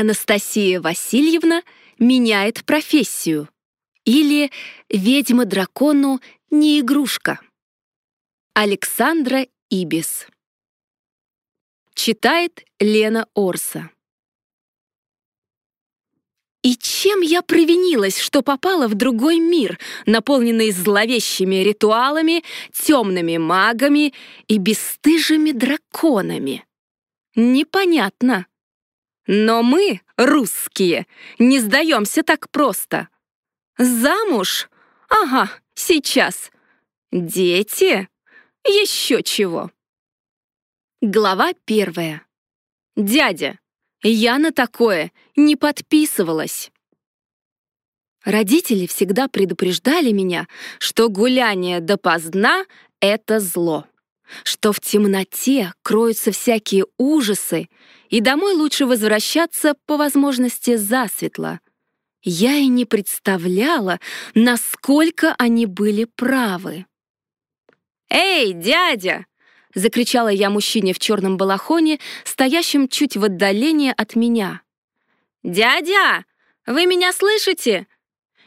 Анастасия Васильевна меняет профессию. Или ведьма дракону не игрушка. Александра Ибис. Читает Лена Орса. И чем я провинилась, что попала в другой мир, наполненный зловещими ритуалами, темными магами и бесстыжими драконами? Непонятно. Но мы, русские, не сдаемся так просто. Замуж? Ага, сейчас. Дети? Еще чего. Глава первая. Дядя, я на такое не подписывалась. Родители всегда предупреждали меня, что гуляние допоздна — это зло, что в темноте кроются всякие ужасы, и домой лучше возвращаться по возможности засветло. Я и не представляла, насколько они были правы. «Эй, дядя!» — закричала я мужчине в черном балахоне, стоящем чуть в отдалении от меня. «Дядя, вы меня слышите?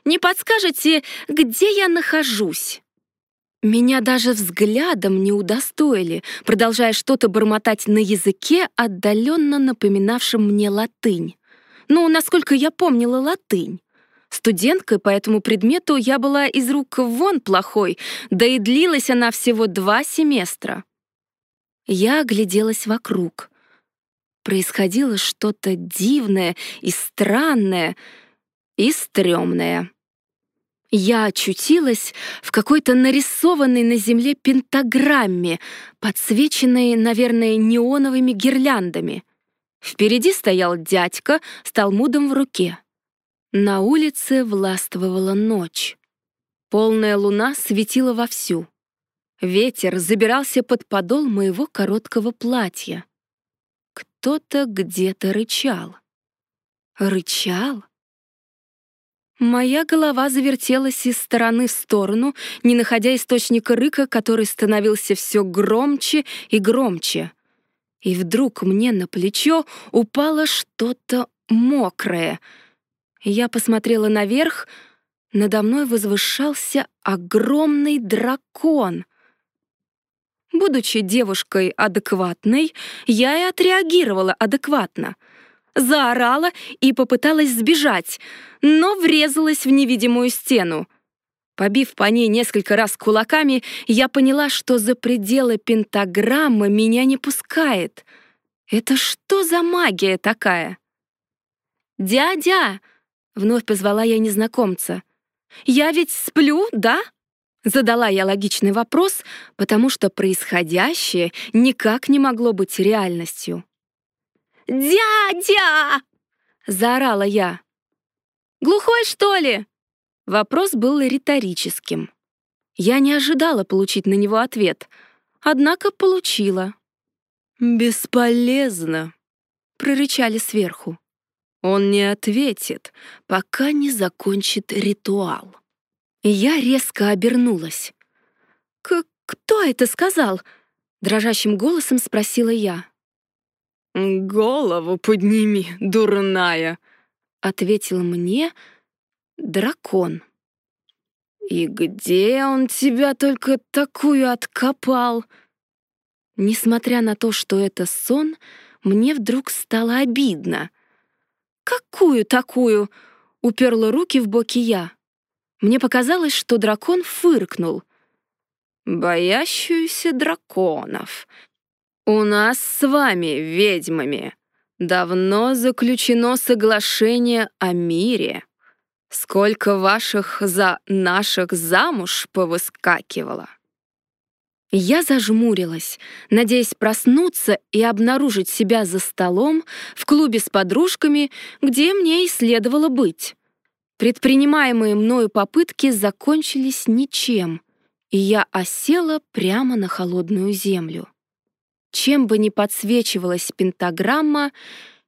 Не подскажете, где я нахожусь?» Меня даже взглядом не удостоили, продолжая что-то бормотать на языке, отдаленно напоминавшем мне латынь. Ну, насколько я помнила латынь. Студенткой по этому предмету я была из рук вон плохой, да и длилась она всего два семестра. Я огляделась вокруг. Происходило что-то дивное и странное, и стрёмное я очутилась в какой-то нарисованной на земле пентаграмме, подсвеченной, наверное, неоновыми гирляндами. Впереди стоял дядька с талмудом в руке. На улице властвовала ночь. Полная луна светила вовсю. Ветер забирался под подол моего короткого платья. Кто-то где-то рычал. Рычал? Моя голова завертелась из стороны в сторону, не находя источника рыка, который становился все громче и громче. И вдруг мне на плечо упало что-то мокрое. Я посмотрела наверх, надо мной возвышался огромный дракон. Будучи девушкой адекватной, я и отреагировала адекватно — заорала и попыталась сбежать, но врезалась в невидимую стену. Побив по ней несколько раз кулаками, я поняла, что за пределы пентаграммы меня не пускает. Это что за магия такая? «Дядя!» — вновь позвала я незнакомца. «Я ведь сплю, да?» Задала я логичный вопрос, потому что происходящее никак не могло быть реальностью. «Дядя!» — заорала я. «Глухой, что ли?» Вопрос был риторическим. Я не ожидала получить на него ответ, однако получила. «Бесполезно», — прорычали сверху. «Он не ответит, пока не закончит ритуал». Я резко обернулась. «К «Кто это сказал?» — дрожащим голосом спросила я. «Голову подними, дурная!» — ответил мне дракон. «И где он тебя только такую откопал?» Несмотря на то, что это сон, мне вдруг стало обидно. «Какую такую?» — уперла руки в боки я. Мне показалось, что дракон фыркнул. «Боящуюся драконов», у нас с вами, ведьмами, давно заключено соглашение о мире. Сколько ваших за наших замуж повыскакивало. Я зажмурилась, надеясь проснуться и обнаружить себя за столом в клубе с подружками, где мне и следовало быть. Предпринимаемые мною попытки закончились ничем, и я осела прямо на холодную землю. Чем бы ни подсвечивалась пентаграмма,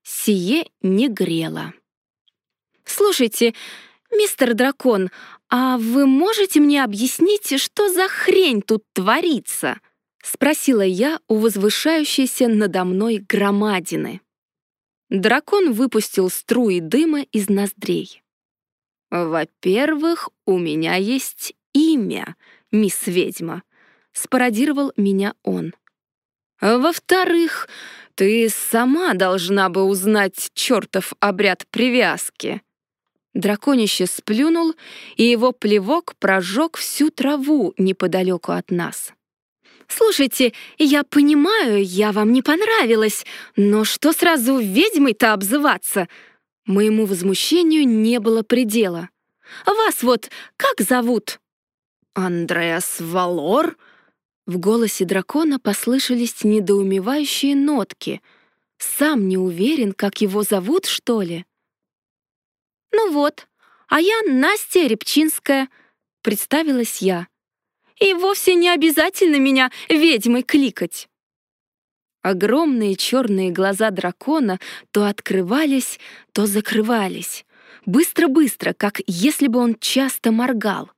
сие не грело. «Слушайте, мистер Дракон, а вы можете мне объяснить, что за хрень тут творится?» — спросила я у возвышающейся надо мной громадины. Дракон выпустил струи дыма из ноздрей. «Во-первых, у меня есть имя, мисс ведьма», — спародировал меня он. «Во-вторых, ты сама должна бы узнать чертов обряд привязки». Драконище сплюнул, и его плевок прожег всю траву неподалеку от нас. «Слушайте, я понимаю, я вам не понравилась, но что сразу ведьмой-то обзываться?» Моему возмущению не было предела. «Вас вот как зовут?» «Андреас Валор?» В голосе дракона послышались недоумевающие нотки. «Сам не уверен, как его зовут, что ли?» «Ну вот, а я Настя Репчинская», — представилась я. «И вовсе не обязательно меня ведьмой кликать». Огромные черные глаза дракона то открывались, то закрывались. Быстро-быстро, как если бы он часто моргал.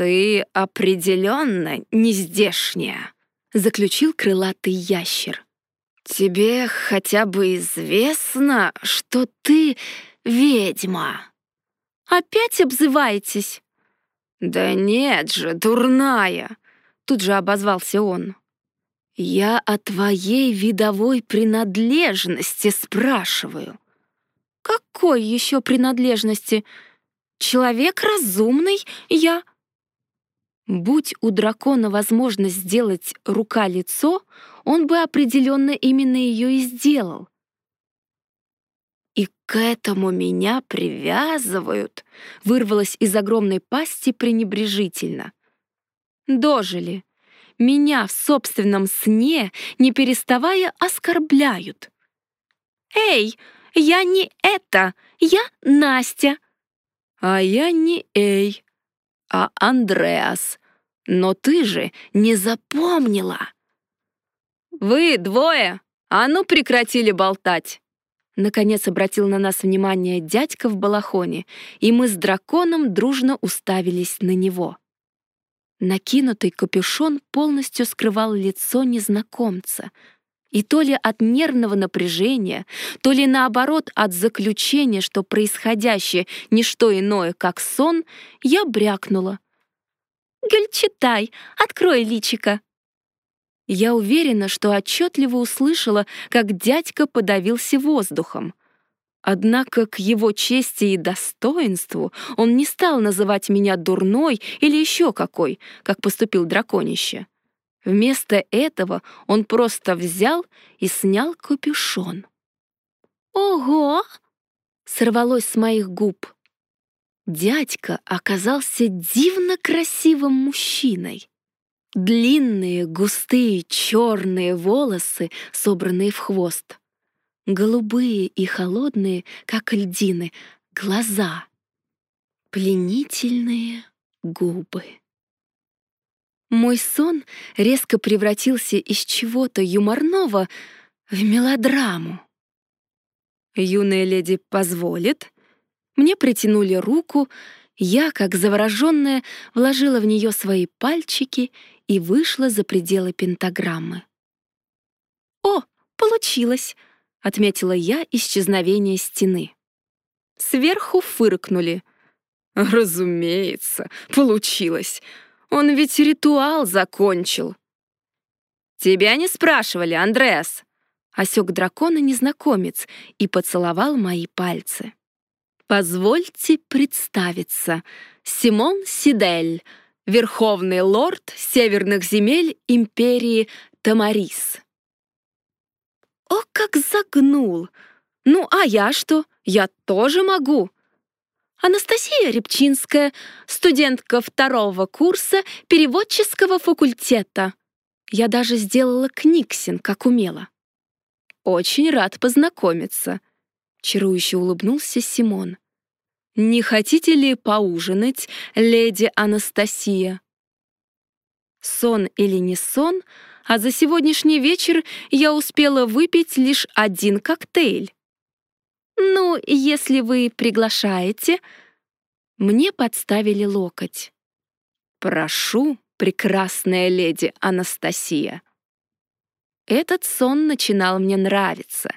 «Ты определенно не здешняя», — заключил крылатый ящер. «Тебе хотя бы известно, что ты ведьма. Опять обзываетесь? Да нет же, дурная, тут же обозвался он. Я о твоей видовой принадлежности спрашиваю. Какой еще принадлежности? Человек разумный я. Будь у дракона возможность сделать рука-лицо, он бы определенно именно ее и сделал. «И к этому меня привязывают», — вырвалось из огромной пасти пренебрежительно. «Дожили. Меня в собственном сне, не переставая, оскорбляют. «Эй, я не это, я Настя!» «А я не Эй, а Андреас. Но ты же не запомнила!» «Вы двое, а ну прекратили болтать!» Наконец обратил на нас внимание дядька в балахоне, и мы с драконом дружно уставились на него. Накинутый капюшон полностью скрывал лицо незнакомца. И то ли от нервного напряжения, то ли наоборот от заключения, что происходящее — не что иное, как сон, я брякнула. «Гюльчатай, открой личика!» Я уверена, что отчетливо услышала, как дядька подавился воздухом. Однако к его чести и достоинству он не стал называть меня дурной или еще какой, как поступил драконище. Вместо этого он просто взял и снял капюшон. «Ого!» — сорвалось с моих губ. Дядька оказался дивно красивым мужчиной. Длинные, густые, черные волосы, собранные в хвост. Голубые и холодные, как льдины, глаза. Пленительные губы. Мой сон резко превратился из чего-то юморного в мелодраму. Юная леди позволит. Мне притянули руку, я, как завороженная, вложила в нее свои пальчики и вышла за пределы пентаграммы. «О, получилось!» — отметила я исчезновение стены. Сверху фыркнули. «Разумеется, получилось. Он ведь ритуал закончил». «Тебя не спрашивали, Андреас!» — осек дракона незнакомец и поцеловал мои пальцы. «Позвольте представиться. Симон Сидель, верховный лорд северных земель империи Тамарис. О, как загнул! Ну, а я что? Я тоже могу. Анастасия Репчинская, студентка второго курса переводческого факультета. Я даже сделала книгсин, как умела. Очень рад познакомиться. Чарующе улыбнулся Симон. «Не хотите ли поужинать, леди Анастасия?» Сон или не сон, а за сегодняшний вечер я успела выпить лишь один коктейль. «Ну, если вы приглашаете...» Мне подставили локоть. «Прошу, прекрасная леди Анастасия». Этот сон начинал мне нравиться.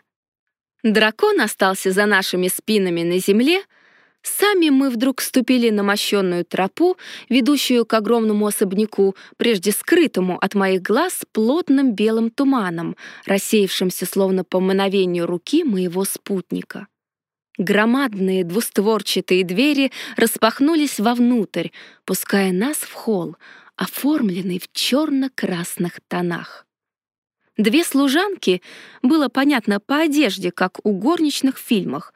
Дракон остался за нашими спинами на земле, Сами мы вдруг ступили на мощенную тропу, ведущую к огромному особняку, прежде скрытому от моих глаз плотным белым туманом, рассеявшимся словно по мановению руки моего спутника. Громадные двустворчатые двери распахнулись вовнутрь, пуская нас в холл, оформленный в черно-красных тонах. Две служанки, было понятно по одежде, как у горничных в фильмах,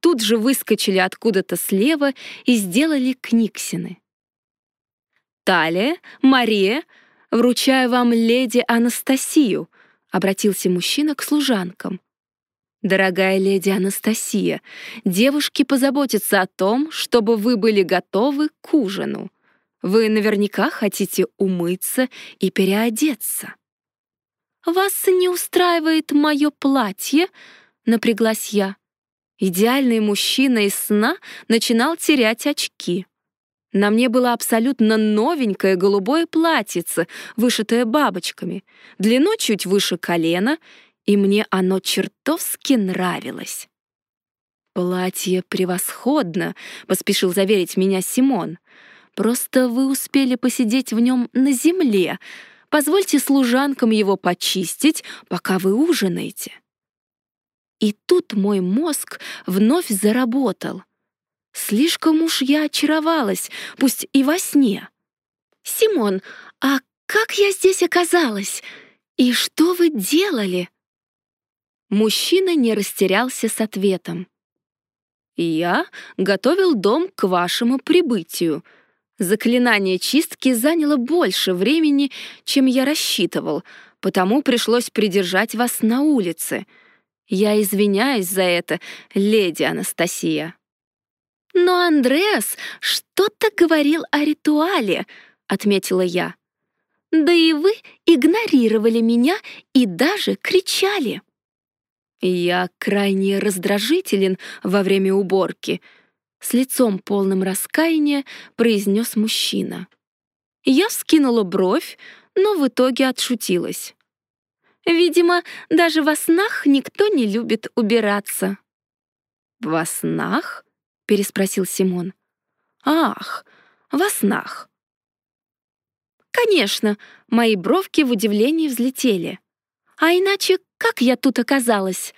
тут же выскочили откуда-то слева и сделали книгсины. «Талия, Мария, вручаю вам леди Анастасию», — обратился мужчина к служанкам. «Дорогая леди Анастасия, девушки позаботятся о том, чтобы вы были готовы к ужину. Вы наверняка хотите умыться и переодеться». «Вас не устраивает мое платье?» — напряглась я. Идеальный мужчина из сна начинал терять очки. На мне было абсолютно новенькое голубое платьице, вышитое бабочками, длиной чуть выше колена, и мне оно чертовски нравилось. «Платье превосходно», — поспешил заверить меня Симон. «Просто вы успели посидеть в нем на земле. Позвольте служанкам его почистить, пока вы ужинаете». И тут мой мозг вновь заработал. Слишком уж я очаровалась, пусть и во сне. «Симон, а как я здесь оказалась? И что вы делали?» Мужчина не растерялся с ответом. «Я готовил дом к вашему прибытию. Заклинание чистки заняло больше времени, чем я рассчитывал, потому пришлось придержать вас на улице». Я извиняюсь за это, леди Анастасия. Но Андреас что-то говорил о ритуале, отметила я. Да и вы игнорировали меня и даже кричали. Я крайне раздражителен во время уборки, с лицом полным раскаяния произнес мужчина. Я вскинула бровь, но в итоге отшутилась. Видимо, даже во снах никто не любит убираться. «Во снах?» — переспросил Симон. «Ах, во снах!» «Конечно!» — мои бровки в удивлении взлетели. «А иначе как я тут оказалась?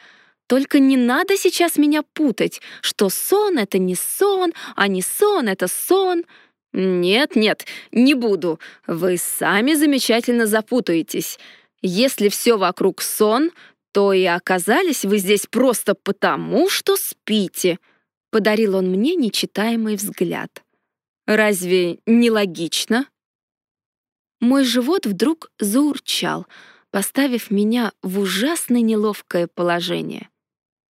Только не надо сейчас меня путать, что сон — это не сон, а не сон — это сон!» «Нет, нет, не буду. Вы сами замечательно запутаетесь. Если все вокруг сон, то и оказались вы здесь просто потому, что спите», — подарил он мне нечитаемый взгляд. «Разве не логично?» Мой живот вдруг заурчал, поставив меня в ужасно неловкое положение.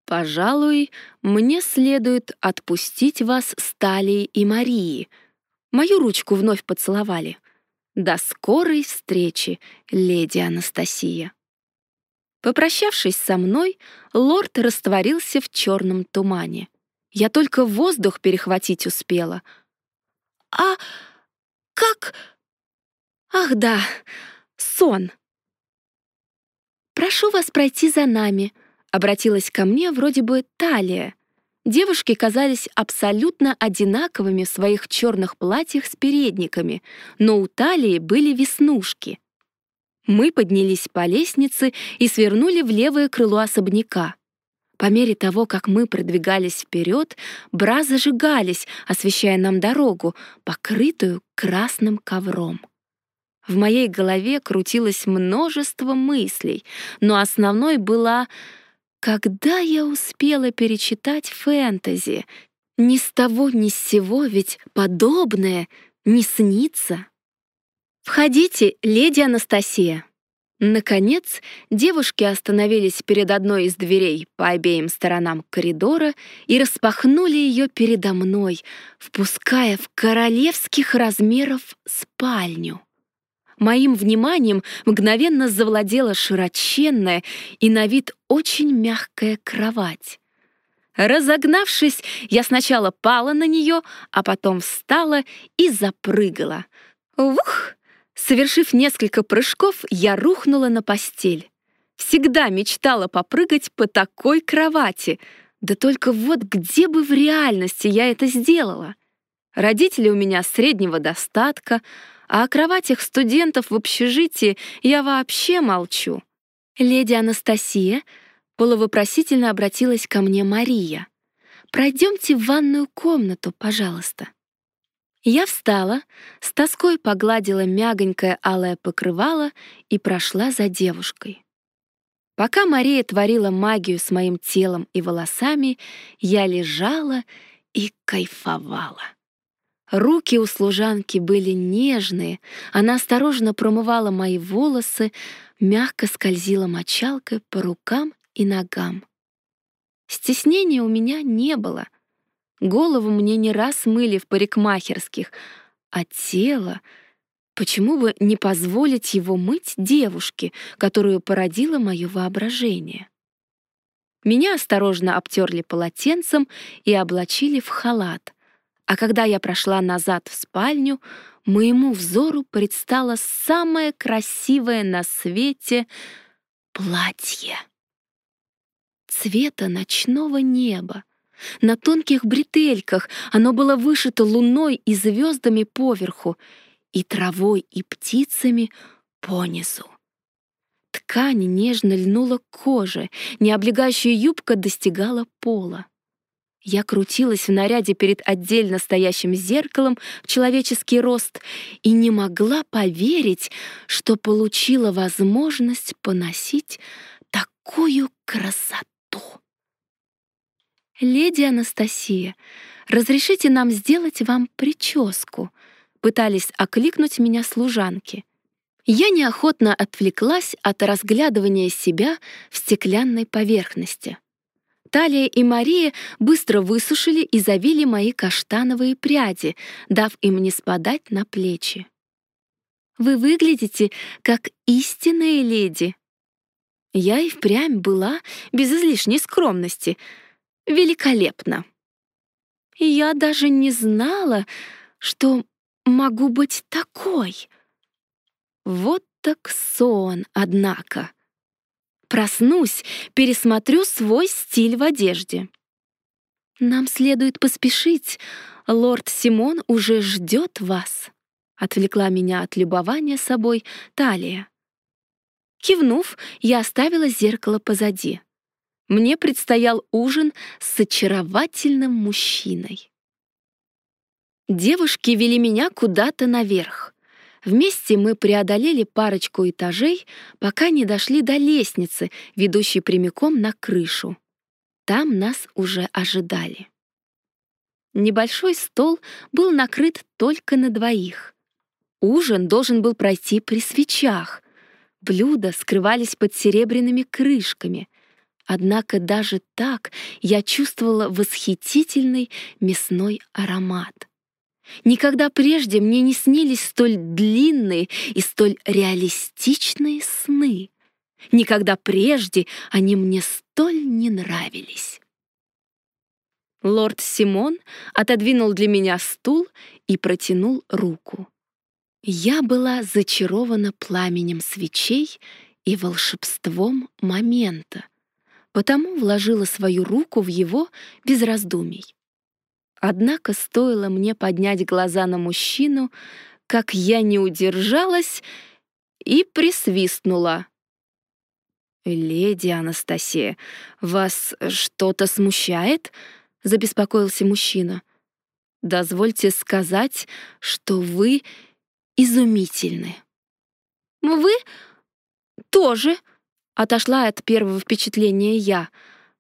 «Пожалуй, мне следует отпустить вас с Талией и Марии». Мою ручку вновь поцеловали. До скорой встречи, леди Анастасия. Попрощавшись со мной, лорд растворился в черном тумане. Я только воздух перехватить успела. А как... Ах да, сон. «Прошу вас пройти за нами», — обратилась ко мне вроде бы Талия, Девушки казались абсолютно одинаковыми в своих черных платьях с передниками, но у талии были веснушки. Мы поднялись по лестнице и свернули в левое крыло особняка. По мере того, как мы продвигались вперед, бра зажигались, освещая нам дорогу, покрытую красным ковром. В моей голове крутилось множество мыслей, но основной была когда я успела перечитать фэнтези? Ни с того, ни с сего, ведь подобное не снится. «Входите, леди Анастасия!» Наконец, девушки остановились перед одной из дверей по обеим сторонам коридора и распахнули ее передо мной, впуская в королевских размеров спальню. Моим вниманием мгновенно завладела широченная и на вид очень мягкая кровать. Разогнавшись, я сначала пала на нее, а потом встала и запрыгала. Ух! Совершив несколько прыжков, я рухнула на постель. Всегда мечтала попрыгать по такой кровати. Да только вот где бы в реальности я это сделала? Родители у меня среднего достатка, а о кроватях студентов в общежитии я вообще молчу. Леди Анастасия полувопросительно обратилась ко мне Мария. «Пройдемте в ванную комнату, пожалуйста». Я встала, с тоской погладила мягонькое алое покрывало и прошла за девушкой. Пока Мария творила магию с моим телом и волосами, я лежала и кайфовала. Руки у служанки были нежные, она осторожно промывала мои волосы, мягко скользила мочалкой по рукам и ногам. Стеснения у меня не было. Голову мне не раз мыли в парикмахерских, а тело... Почему бы не позволить его мыть девушке, которую породило мое воображение? Меня осторожно обтерли полотенцем и облачили в халат, а когда я прошла назад в спальню, моему взору предстало самое красивое на свете платье. Цвета ночного неба, на тонких бретельках оно было вышито луной и звездами поверху, и травой, и птицами понизу. Ткань нежно льнула к коже, необлегающая юбка достигала пола. Я крутилась в наряде перед отдельно стоящим зеркалом в человеческий рост и не могла поверить, что получила возможность поносить такую красоту. «Леди Анастасия, разрешите нам сделать вам прическу?» Пытались окликнуть меня служанки. Я неохотно отвлеклась от разглядывания себя в стеклянной поверхности. Талия и Мария быстро высушили и завили мои каштановые пряди, дав им не спадать на плечи. «Вы выглядите как истинная леди». Я и впрямь была без излишней скромности — великолепно. я даже не знала, что могу быть такой. Вот так сон, однако. Проснусь, пересмотрю свой стиль в одежде. Нам следует поспешить. Лорд Симон уже ждет вас. Отвлекла меня от любования собой Талия. Кивнув, я оставила зеркало позади мне предстоял ужин с очаровательным мужчиной. Девушки вели меня куда-то наверх. Вместе мы преодолели парочку этажей, пока не дошли до лестницы, ведущей прямиком на крышу. Там нас уже ожидали. Небольшой стол был накрыт только на двоих. Ужин должен был пройти при свечах. Блюда скрывались под серебряными крышками — Однако даже так я чувствовала восхитительный мясной аромат. Никогда прежде мне не снились столь длинные и столь реалистичные сны. Никогда прежде они мне столь не нравились. Лорд Симон отодвинул для меня стул и протянул руку. Я была зачарована пламенем свечей и волшебством момента, потому вложила свою руку в его без раздумий. Однако стоило мне поднять глаза на мужчину, как я не удержалась и присвистнула. «Леди Анастасия, вас что-то смущает?» — забеспокоился мужчина. «Дозвольте сказать, что вы изумительны». «Вы тоже?» Отошла от первого впечатления я.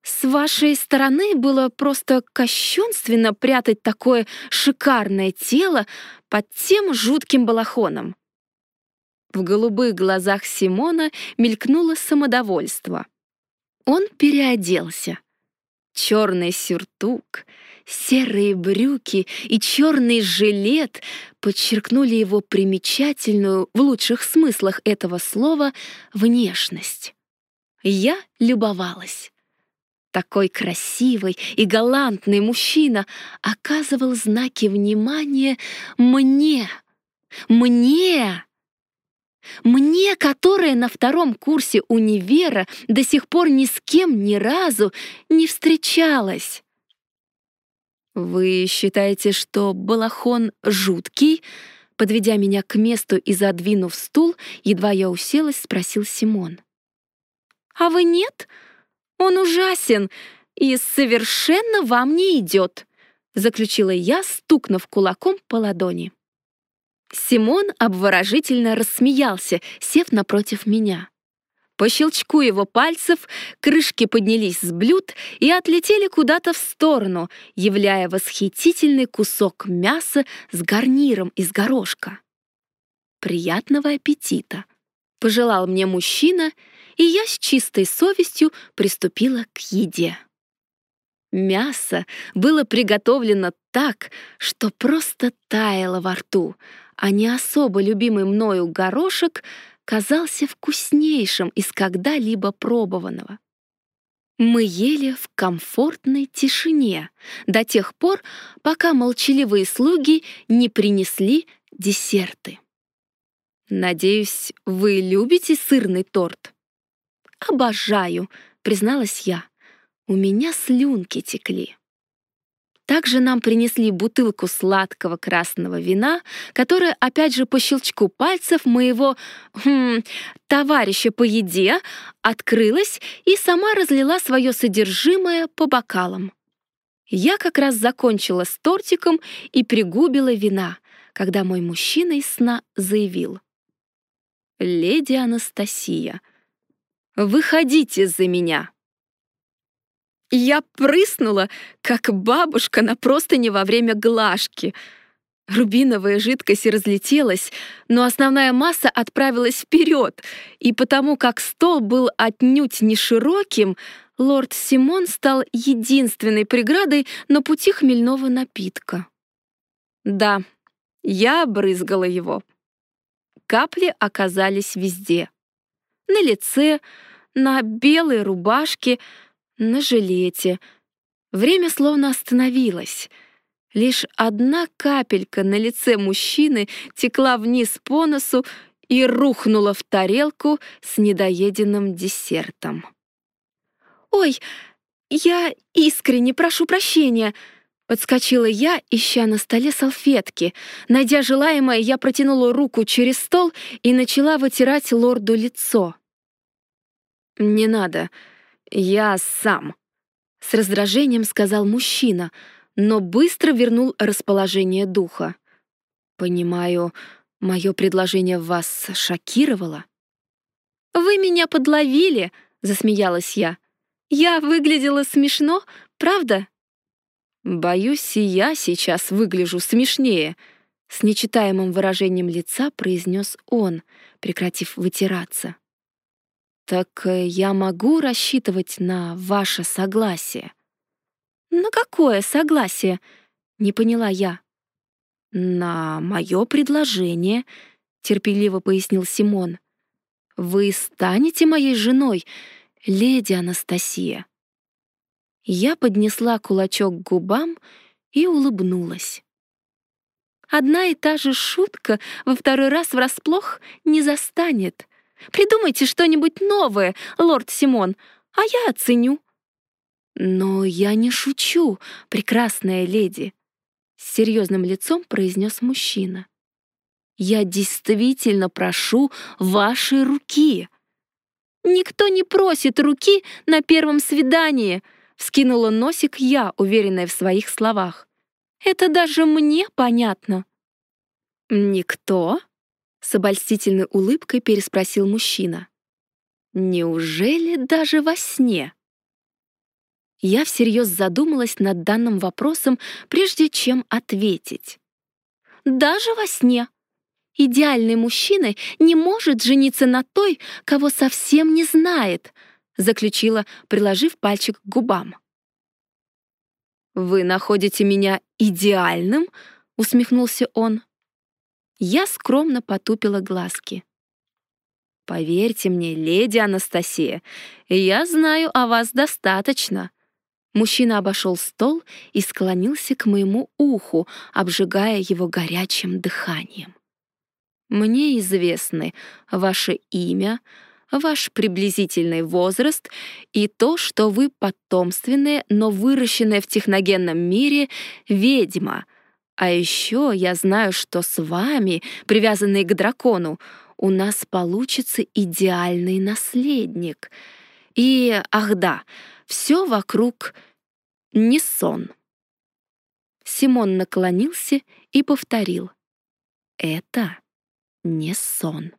С вашей стороны было просто кощунственно прятать такое шикарное тело под тем жутким балахоном. В голубых глазах Симона мелькнуло самодовольство. Он переоделся. Черный сюртук, серые брюки и черный жилет подчеркнули его примечательную, в лучших смыслах этого слова, внешность. Я любовалась. Такой красивый и галантный мужчина оказывал знаки внимания мне. Мне! Мне, которая на втором курсе универа до сих пор ни с кем ни разу не встречалась. «Вы считаете, что балахон жуткий?» Подведя меня к месту и задвинув стул, едва я уселась, спросил Симон. «А вы нет? Он ужасен и совершенно вам не идет», заключила я, стукнув кулаком по ладони. Симон обворожительно рассмеялся, сев напротив меня. По щелчку его пальцев крышки поднялись с блюд и отлетели куда-то в сторону, являя восхитительный кусок мяса с гарниром из горошка. «Приятного аппетита!» — пожелал мне мужчина, и я с чистой совестью приступила к еде. Мясо было приготовлено так, что просто таяло во рту, а не особо любимый мною горошек казался вкуснейшим из когда-либо пробованного. Мы ели в комфортной тишине до тех пор, пока молчаливые слуги не принесли десерты. «Надеюсь, вы любите сырный торт?» «Обожаю», — призналась я. У меня слюнки текли. Также нам принесли бутылку сладкого красного вина, которая, опять же, по щелчку пальцев моего хм, товарища по еде открылась и сама разлила свое содержимое по бокалам. Я как раз закончила с тортиком и пригубила вина, когда мой мужчина из сна заявил. «Леди Анастасия, выходите за меня!» Я прыснула, как бабушка на простыне во время глажки. Рубиновая жидкость разлетелась, но основная масса отправилась вперед, и потому как стол был отнюдь не широким, лорд Симон стал единственной преградой на пути хмельного напитка. Да, я брызгала его. Капли оказались везде. На лице, на белой рубашке — на жилете. Время словно остановилось. Лишь одна капелька на лице мужчины текла вниз по носу и рухнула в тарелку с недоеденным десертом. «Ой, я искренне прошу прощения!» Подскочила я, ища на столе салфетки. Найдя желаемое, я протянула руку через стол и начала вытирать лорду лицо. «Не надо», «Я сам», — с раздражением сказал мужчина, но быстро вернул расположение духа. «Понимаю, мое предложение вас шокировало?» «Вы меня подловили», — засмеялась я. «Я выглядела смешно, правда?» «Боюсь, и я сейчас выгляжу смешнее», — с нечитаемым выражением лица произнес он, прекратив вытираться. «Так э, я могу рассчитывать на ваше согласие?» «На какое согласие?» — не поняла я. «На мое предложение», — терпеливо пояснил Симон. «Вы станете моей женой, леди Анастасия». Я поднесла кулачок к губам и улыбнулась. Одна и та же шутка во второй раз врасплох не застанет. Придумайте что-нибудь новое, лорд Симон, а я оценю». «Но я не шучу, прекрасная леди», — с серьезным лицом произнес мужчина. «Я действительно прошу вашей руки». «Никто не просит руки на первом свидании», — вскинула носик я, уверенная в своих словах. «Это даже мне понятно». «Никто?» С обольстительной улыбкой переспросил мужчина. «Неужели даже во сне?» Я всерьез задумалась над данным вопросом, прежде чем ответить. «Даже во сне. Идеальный мужчина не может жениться на той, кого совсем не знает», заключила, приложив пальчик к губам. «Вы находите меня идеальным?» усмехнулся он. Я скромно потупила глазки. «Поверьте мне, леди Анастасия, я знаю о вас достаточно». Мужчина обошел стол и склонился к моему уху, обжигая его горячим дыханием. Мне известны ваше имя, ваш приблизительный возраст и то, что вы потомственная, но выращенная в техногенном мире ведьма. А еще я знаю, что с вами, привязанный к дракону, у нас получится идеальный наследник. И, ах да, все вокруг не сон. Симон наклонился и повторил. Это не сон.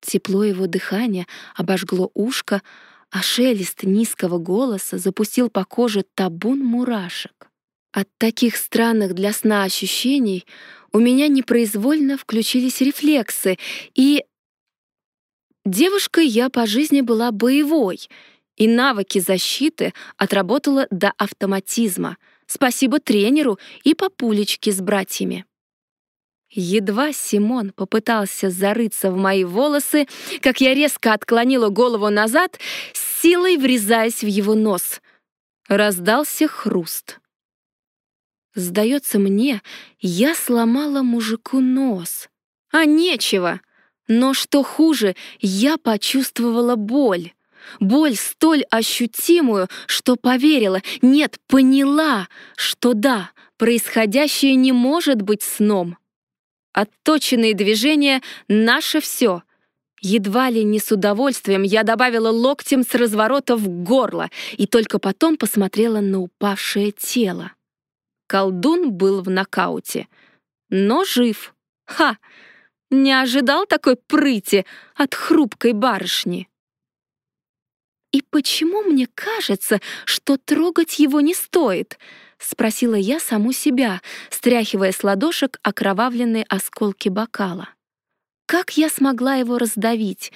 Тепло его дыхания обожгло ушко, а шелест низкого голоса запустил по коже табун мурашек. От таких странных для сна ощущений у меня непроизвольно включились рефлексы, и... Девушкой я по жизни была боевой, и навыки защиты отработала до автоматизма. Спасибо тренеру и папулечке с братьями. Едва Симон попытался зарыться в мои волосы, как я резко отклонила голову назад, силой врезаясь в его нос. Раздался хруст. Сдается мне, я сломала мужику нос. А нечего. Но что хуже, я почувствовала боль. Боль столь ощутимую, что поверила, нет, поняла, что да, происходящее не может быть сном. Отточенные движения — наше все. Едва ли не с удовольствием я добавила локтем с разворота в горло и только потом посмотрела на упавшее тело. Колдун был в нокауте, но жив. Ха! Не ожидал такой прыти от хрупкой барышни. И почему мне кажется, что трогать его не стоит —— спросила я саму себя, стряхивая с ладошек окровавленные осколки бокала. Как я смогла его раздавить,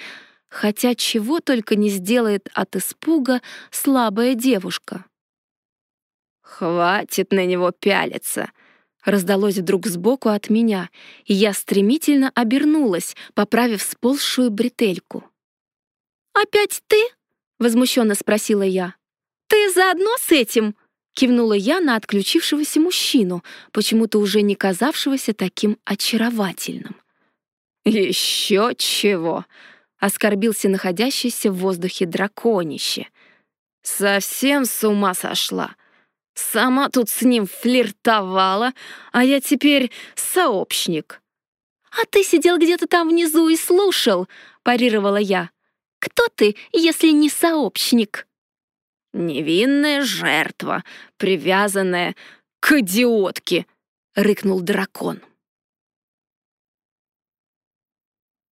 хотя чего только не сделает от испуга слабая девушка? «Хватит на него пялиться!» раздалось вдруг сбоку от меня, и я стремительно обернулась, поправив сползшую бретельку. «Опять ты?» — возмущенно спросила я. «Ты заодно с этим?» Кивнула я на отключившегося мужчину, почему-то уже не казавшегося таким очаровательным. «Еще чего!» — оскорбился находящийся в воздухе драконище. «Совсем с ума сошла! Сама тут с ним флиртовала, а я теперь сообщник!» «А ты сидел где-то там внизу и слушал!» — парировала я. «Кто ты, если не сообщник?» «Невинная жертва, привязанная к идиотке!» — рыкнул дракон.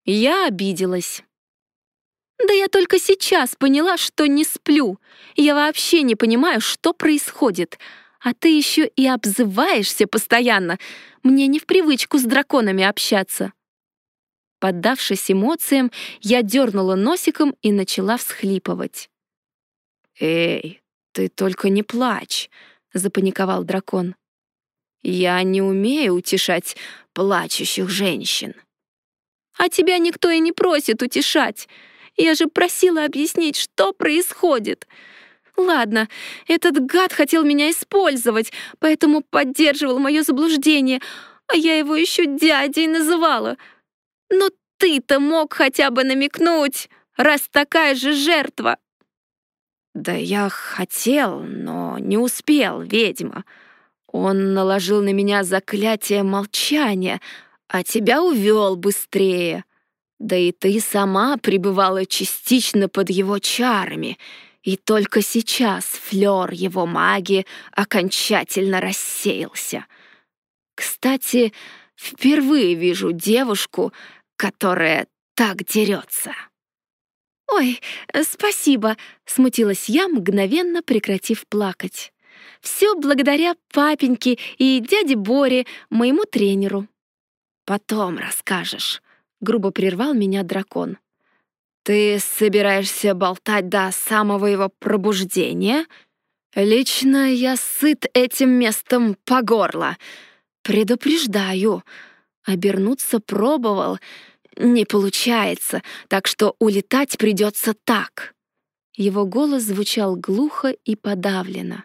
Я обиделась. Да я только сейчас поняла, что не сплю. Я вообще не понимаю, что происходит. А ты еще и обзываешься постоянно. Мне не в привычку с драконами общаться. Поддавшись эмоциям, я дернула носиком и начала всхлипывать. «Эй, ты только не плачь», — запаниковал дракон. «Я не умею утешать плачущих женщин». «А тебя никто и не просит утешать. Я же просила объяснить, что происходит. Ладно, этот гад хотел меня использовать, поэтому поддерживал мое заблуждение, а я его еще дядей называла. Но ты-то мог хотя бы намекнуть, раз такая же жертва». «Да я хотел, но не успел, ведьма. Он наложил на меня заклятие молчания, а тебя увел быстрее. Да и ты сама пребывала частично под его чарами, и только сейчас флёр его магии окончательно рассеялся. Кстати, впервые вижу девушку, которая так дерется. «Ой, спасибо», — смутилась я, мгновенно прекратив плакать. «Все благодаря папеньке и дяде Боре, моему тренеру». «Потом расскажешь», — грубо прервал меня дракон. «Ты собираешься болтать до самого его пробуждения? Лично я сыт этим местом по горло. Предупреждаю». Обернуться пробовал — не получается, так что улетать придется так. Его голос звучал глухо и подавленно.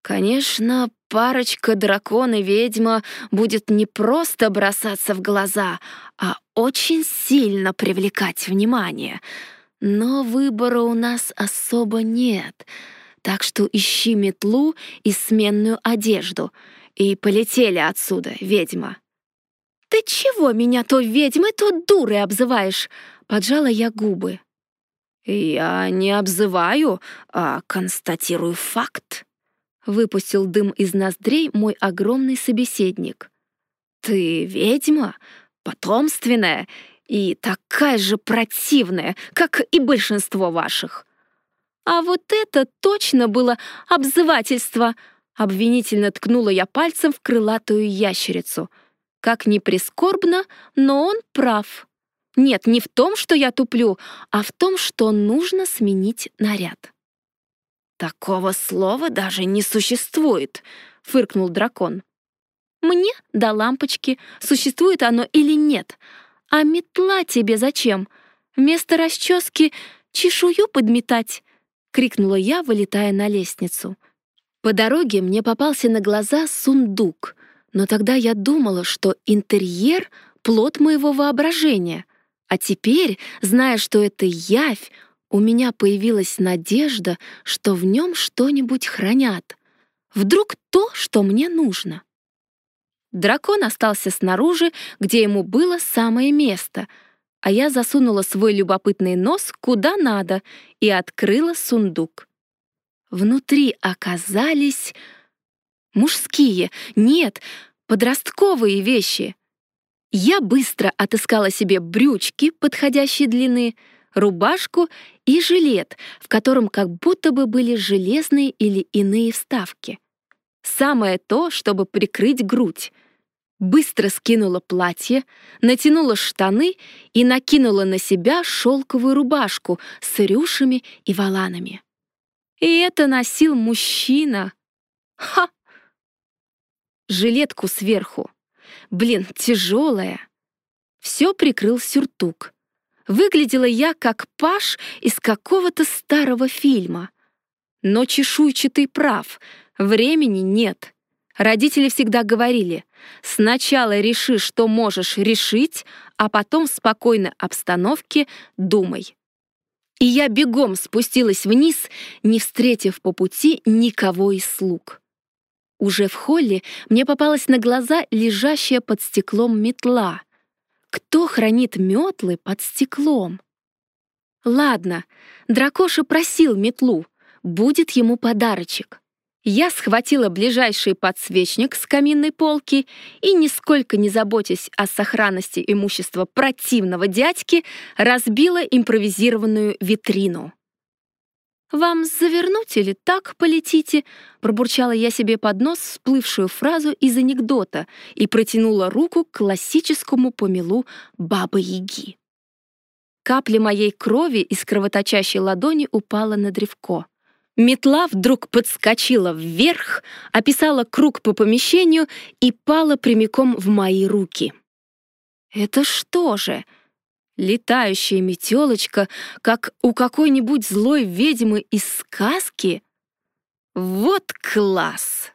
Конечно, парочка дракон и ведьма будет не просто бросаться в глаза, а очень сильно привлекать внимание. Но выбора у нас особо нет, так что ищи метлу и сменную одежду. И полетели отсюда, ведьма. «Ты чего меня то ведьмой, то дурой обзываешь?» — поджала я губы. «Я не обзываю, а констатирую факт», — выпустил дым из ноздрей мой огромный собеседник. «Ты ведьма, потомственная и такая же противная, как и большинство ваших». «А вот это точно было обзывательство!» Обвинительно ткнула я пальцем в крылатую ящерицу. Как ни прискорбно, но он прав. Нет, не в том, что я туплю, а в том, что нужно сменить наряд. «Такого слова даже не существует», — фыркнул дракон. «Мне до лампочки, существует оно или нет. А метла тебе зачем? Вместо расчески чешую подметать», — крикнула я, вылетая на лестницу. По дороге мне попался на глаза сундук, но тогда я думала, что интерьер — плод моего воображения — а теперь, зная, что это явь, у меня появилась надежда, что в нем что-нибудь хранят. Вдруг то, что мне нужно. Дракон остался снаружи, где ему было самое место, а я засунула свой любопытный нос куда надо и открыла сундук. Внутри оказались мужские, нет, подростковые вещи — я быстро отыскала себе брючки подходящей длины, рубашку и жилет, в котором как будто бы были железные или иные вставки. Самое то, чтобы прикрыть грудь. Быстро скинула платье, натянула штаны и накинула на себя шелковую рубашку с рюшами и воланами. И это носил мужчина. Ха! Жилетку сверху Блин, тяжелая. Все прикрыл сюртук. Выглядела я как паш из какого-то старого фильма. Но чешуйчатый прав, времени нет. Родители всегда говорили, сначала реши, что можешь решить, а потом в спокойной обстановке думай. И я бегом спустилась вниз, не встретив по пути никого из слуг. Уже в холле мне попалась на глаза лежащая под стеклом метла. Кто хранит метлы под стеклом? Ладно, Дракоша просил метлу, будет ему подарочек. Я схватила ближайший подсвечник с каминной полки и, нисколько не заботясь о сохранности имущества противного дядьки, разбила импровизированную витрину. «Вам завернуть или так полетите?» Пробурчала я себе под нос всплывшую фразу из анекдота и протянула руку к классическому помелу Бабы-Яги. Капля моей крови из кровоточащей ладони упала на древко. Метла вдруг подскочила вверх, описала круг по помещению и пала прямиком в мои руки. «Это что же?» Летающая метелочка, как у какой-нибудь злой ведьмы из сказки? Вот класс!